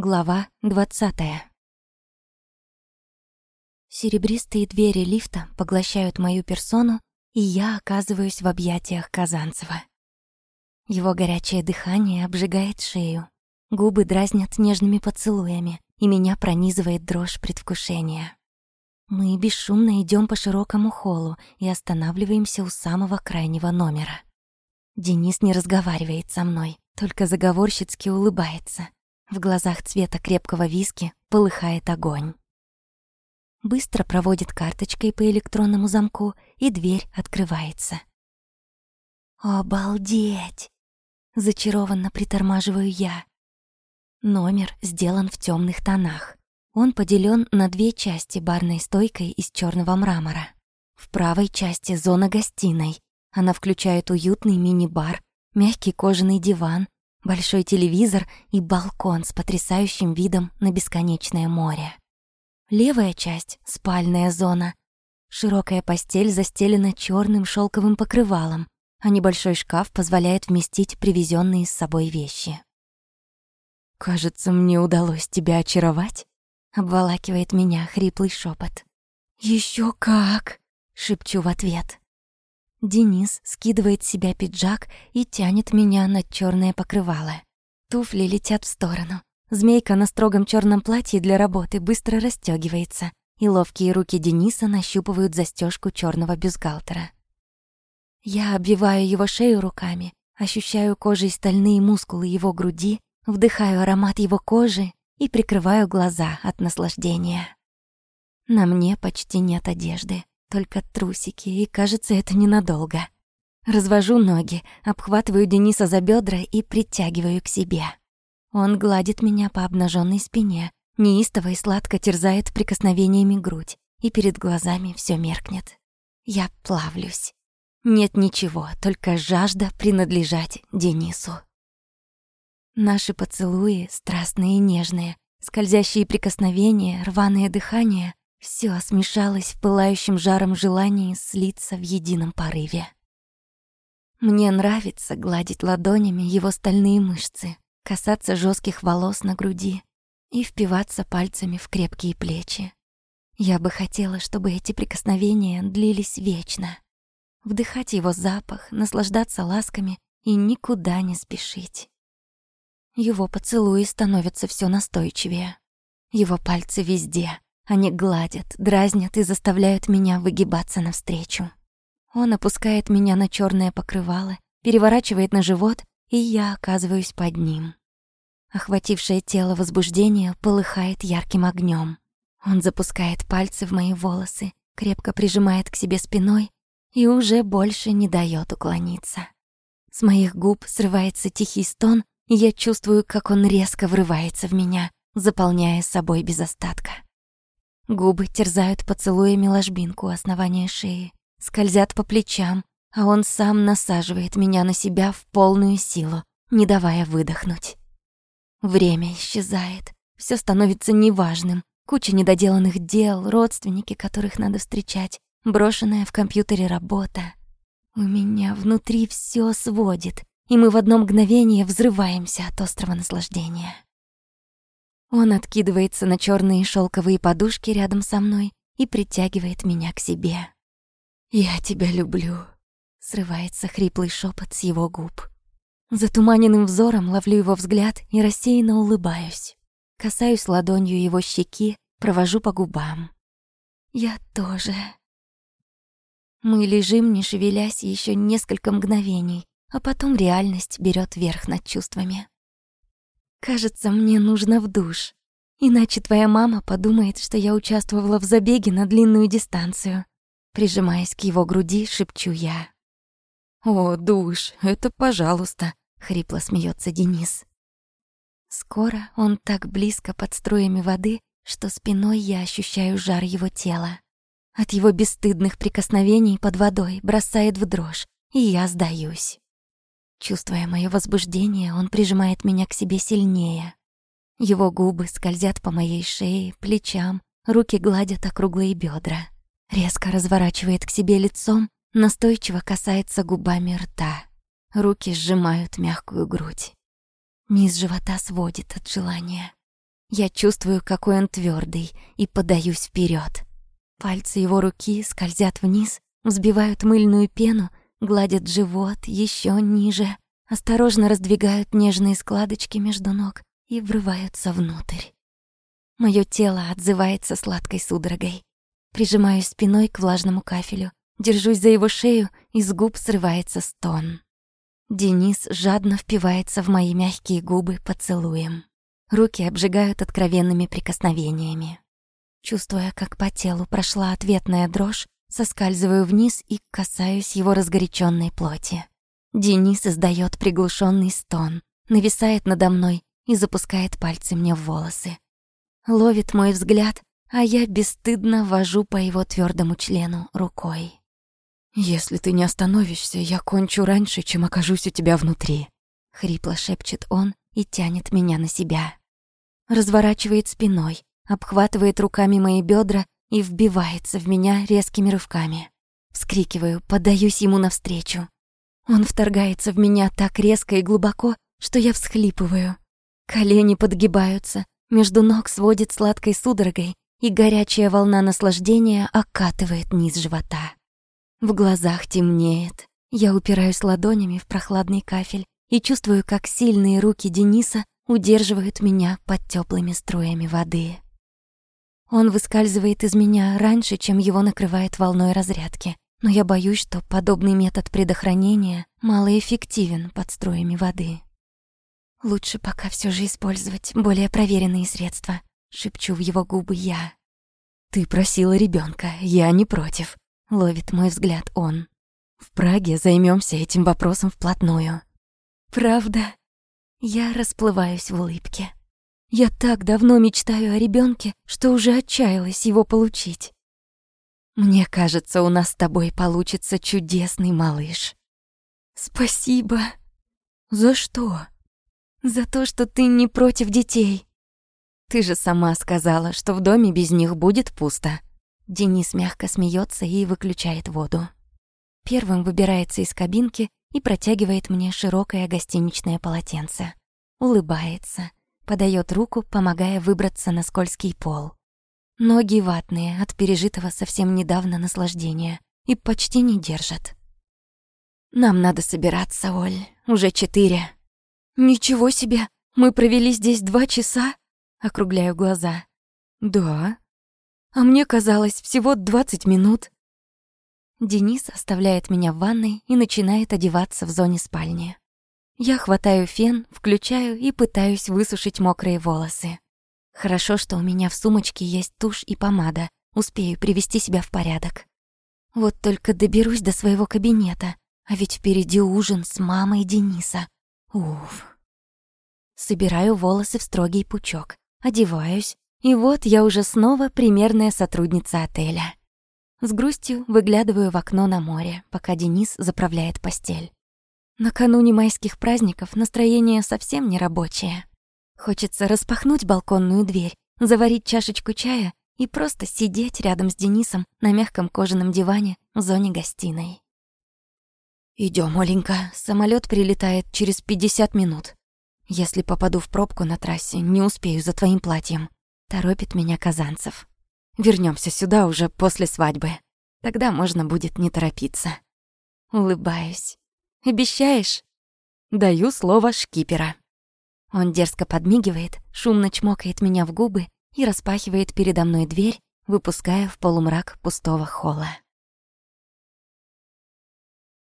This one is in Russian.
Глава двадцатая. Серебристые двери лифта поглощают мою персону, и я оказываюсь в объятиях Казанцева. Его горячее дыхание обжигает шею, губы дразнят нежными поцелуями, и меня пронизывает дрожь предвкушения. Мы бесшумно идем по широкому холлу и останавливаемся у самого крайнего номера. Денис не разговаривает со мной, только заговорщицки улыбается. В глазах цвета крепкого виски полыхает огонь. Быстро проводит карточкой по электронному замку, и дверь открывается. «Обалдеть!» Зачарованно притормаживаю я. Номер сделан в темных тонах. Он поделен на две части барной стойкой из черного мрамора. В правой части зона гостиной. Она включает уютный мини-бар, мягкий кожаный диван, большой телевизор и балкон с потрясающим видом на бесконечное море. Левая часть — спальная зона. Широкая постель застелена черным шелковым покрывалом, а небольшой шкаф позволяет вместить привезенные с собой вещи. «Кажется, мне удалось тебя очаровать», — обволакивает меня хриплый шепот. Еще как!» — шепчу в ответ. Денис скидывает с себя пиджак и тянет меня на черное покрывало. Туфли летят в сторону. Змейка на строгом черном платье для работы быстро расстегивается, и ловкие руки Дениса нащупывают застежку черного бюстгальтера. Я обвиваю его шею руками, ощущаю кожей стальные мускулы его груди, вдыхаю аромат его кожи и прикрываю глаза от наслаждения. На мне почти нет одежды. Только трусики, и кажется, это ненадолго. Развожу ноги, обхватываю Дениса за бедра и притягиваю к себе. Он гладит меня по обнаженной спине, неистово и сладко терзает прикосновениями грудь, и перед глазами все меркнет. Я плавлюсь. Нет ничего, только жажда принадлежать Денису. Наши поцелуи страстные и нежные, скользящие прикосновения, рваное дыхание все смешалось в пылающем жаром желании слиться в едином порыве. Мне нравится гладить ладонями его стальные мышцы, касаться жестких волос на груди и впиваться пальцами в крепкие плечи. Я бы хотела, чтобы эти прикосновения длились вечно. Вдыхать его запах, наслаждаться ласками и никуда не спешить. Его поцелуи становятся все настойчивее. Его пальцы везде, они гладят, дразнят и заставляют меня выгибаться навстречу. Он опускает меня на черное покрывало, переворачивает на живот, и я оказываюсь под ним. Охватившее тело возбуждение полыхает ярким огнем. Он запускает пальцы в мои волосы, крепко прижимает к себе спиной и уже больше не дает уклониться. С моих губ срывается тихий стон, и я чувствую, как он резко врывается в меня, заполняя собой без остатка. Губы терзают поцелуями ложбинку основания шеи, скользят по плечам, а он сам насаживает меня на себя в полную силу, не давая выдохнуть. Время исчезает, все становится неважным. Куча недоделанных дел, родственники, которых надо встречать, брошенная в компьютере работа. У меня внутри все сводит, и мы в одно мгновение взрываемся от острого наслаждения. Он откидывается на черные шелковые подушки рядом со мной и притягивает меня к себе. «Я тебя люблю», — срывается хриплый шепот с его губ. Затуманенным взором ловлю его взгляд и рассеянно улыбаюсь. Касаюсь ладонью его щеки, провожу по губам. «Я тоже». Мы лежим, не шевелясь, еще несколько мгновений, а потом реальность берет верх над чувствами. Кажется, мне нужно в душ. Иначе твоя мама подумает, что я участвовала в забеге на длинную дистанцию. Прижимаясь к его груди, шепчу я. «О, душ, это пожалуйста», — хрипло смеется Денис. Скоро он так близко под струями воды, что спиной я ощущаю жар его тела. От его бесстыдных прикосновений под водой бросает в дрожь, и я сдаюсь. Чувствуя мое возбуждение, он прижимает меня к себе сильнее. Его губы скользят по моей шее, плечам, руки гладят округлые бедра. Резко разворачивает к себе лицом, настойчиво касается губами рта. Руки сжимают мягкую грудь. Низ живота сводит от желания. Я чувствую, какой он твердый, и подаюсь вперед. Пальцы его руки скользят вниз, взбивают мыльную пену, гладят живот еще ниже, осторожно раздвигают нежные складочки между ног и врываются внутрь. Моё тело отзывается сладкой судорогой. Прижимаюсь спиной к влажному кафелю, держусь за его шею, и с губ срывается стон. Денис жадно впивается в мои мягкие губы поцелуем. Руки обжигают откровенными прикосновениями. Чувствуя, как по телу прошла ответная дрожь, соскальзываю вниз и касаюсь его разгоряченной плоти. Денис издает приглушенный стон, нависает надо мной и запускает пальцы мне в волосы. Ловит мой взгляд, а я бесстыдно вожу по его твердому члену рукой. «Если ты не остановишься, я кончу раньше, чем окажусь у тебя внутри», — хрипло шепчет он и тянет меня на себя. Разворачивает спиной, обхватывает руками мои бедра и вбивается в меня резкими рывками. Вскрикиваю, поддаюсь ему навстречу. Он вторгается в меня так резко и глубоко, что я всхлипываю. Колени подгибаются, между ног сводит сладкой судорогой, и горячая волна наслаждения окатывает низ живота. В глазах темнеет. Я упираюсь ладонями в прохладный кафель и чувствую, как сильные руки Дениса удерживают меня под теплыми струями воды. Он выскальзывает из меня раньше, чем его накрывает волной разрядки, но я боюсь, что подобный метод предохранения малоэффективен под струями воды. Лучше пока все же использовать более проверенные средства, шепчу в его губы я. Ты просила ребенка, я не против, ловит мой взгляд он. В Праге займемся этим вопросом вплотную. Правда? Я расплываюсь в улыбке. Я так давно мечтаю о ребенке, что уже отчаялась его получить. Мне кажется, у нас с тобой получится чудесный малыш. Спасибо. За что? За то, что ты не против детей. Ты же сама сказала, что в доме без них будет пусто. Денис мягко смеется и выключает воду. Первым выбирается из кабинки и протягивает мне широкое гостиничное полотенце. Улыбается, подает руку, помогая выбраться на скользкий пол. Ноги ватные от пережитого совсем недавно наслаждения и почти не держат. «Нам надо собираться, Оль. Уже четыре». «Ничего себе! Мы провели здесь два часа?» Округляю глаза. «Да. А мне казалось, всего двадцать минут». Денис оставляет меня в ванной и начинает одеваться в зоне спальни. Я хватаю фен, включаю и пытаюсь высушить мокрые волосы. Хорошо, что у меня в сумочке есть тушь и помада. Успею привести себя в порядок. Вот только доберусь до своего кабинета, а ведь впереди ужин с мамой Дениса. Уф. Собираю волосы в строгий пучок, одеваюсь, и вот я уже снова примерная сотрудница отеля. С грустью выглядываю в окно на море, пока Денис заправляет постель. Накануне майских праздников настроение совсем не рабочее. Хочется распахнуть балконную дверь, заварить чашечку чая и просто сидеть рядом с Денисом на мягком кожаном диване в зоне гостиной. Идём, Оленька, самолёт прилетает через 50 минут. Если попаду в пробку на трассе, не успею за твоим платьем. Торопит меня Казанцев. Вернёмся сюда уже после свадьбы. Тогда можно будет не торопиться. Улыбаюсь. Обещаешь?» Даю слово шкипера. Он дерзко подмигивает, шумно чмокает меня в губы и распахивает передо мной дверь, выпуская в полумрак пустого холла.